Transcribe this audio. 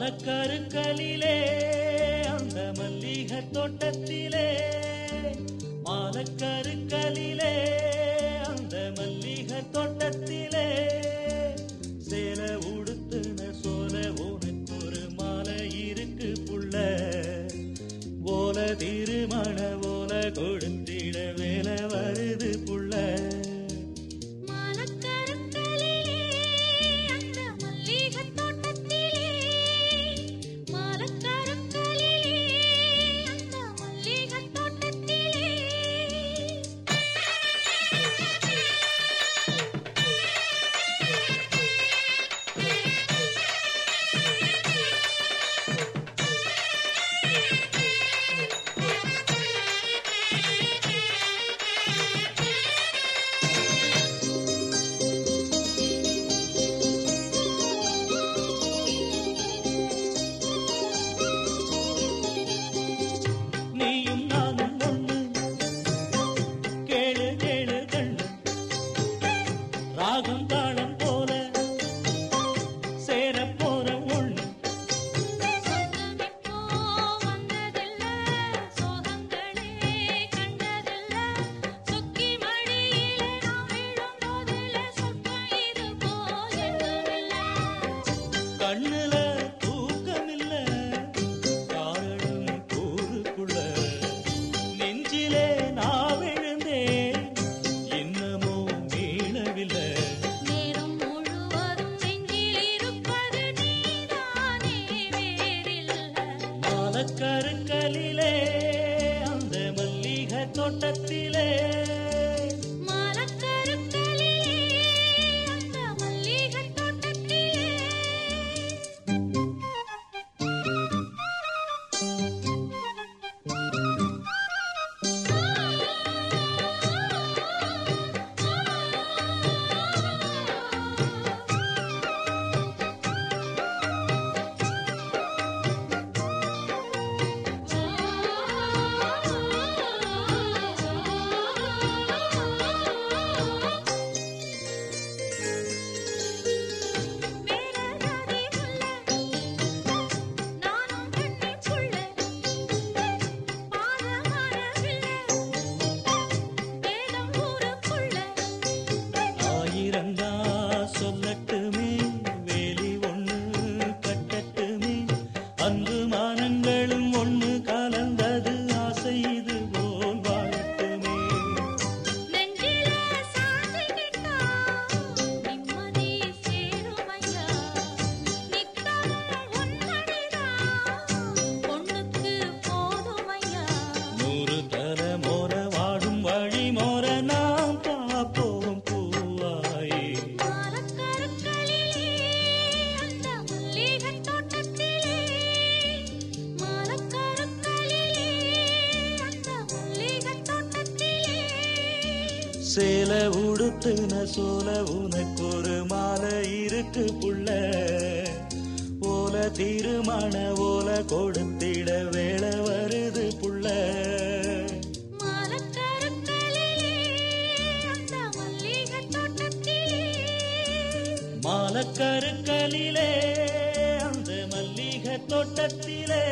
மலக்கருக்களிலே அந்த மல்லிகை தோட்டத்திலே மாலக்கருக்களிலே. கருக்கலிலே அந்த மல்லிகை தோட்டத்திலே. சேல உடுத்துன சோல உனக்கு ஒரு மாலை இருக்கு புள்ள. ஓல திருமண ஓல கொடுத்திட வேலை வருது புள்ள. மாலக்கருக்களிலே அந்த மல்லிகை தோட்டத்திலே.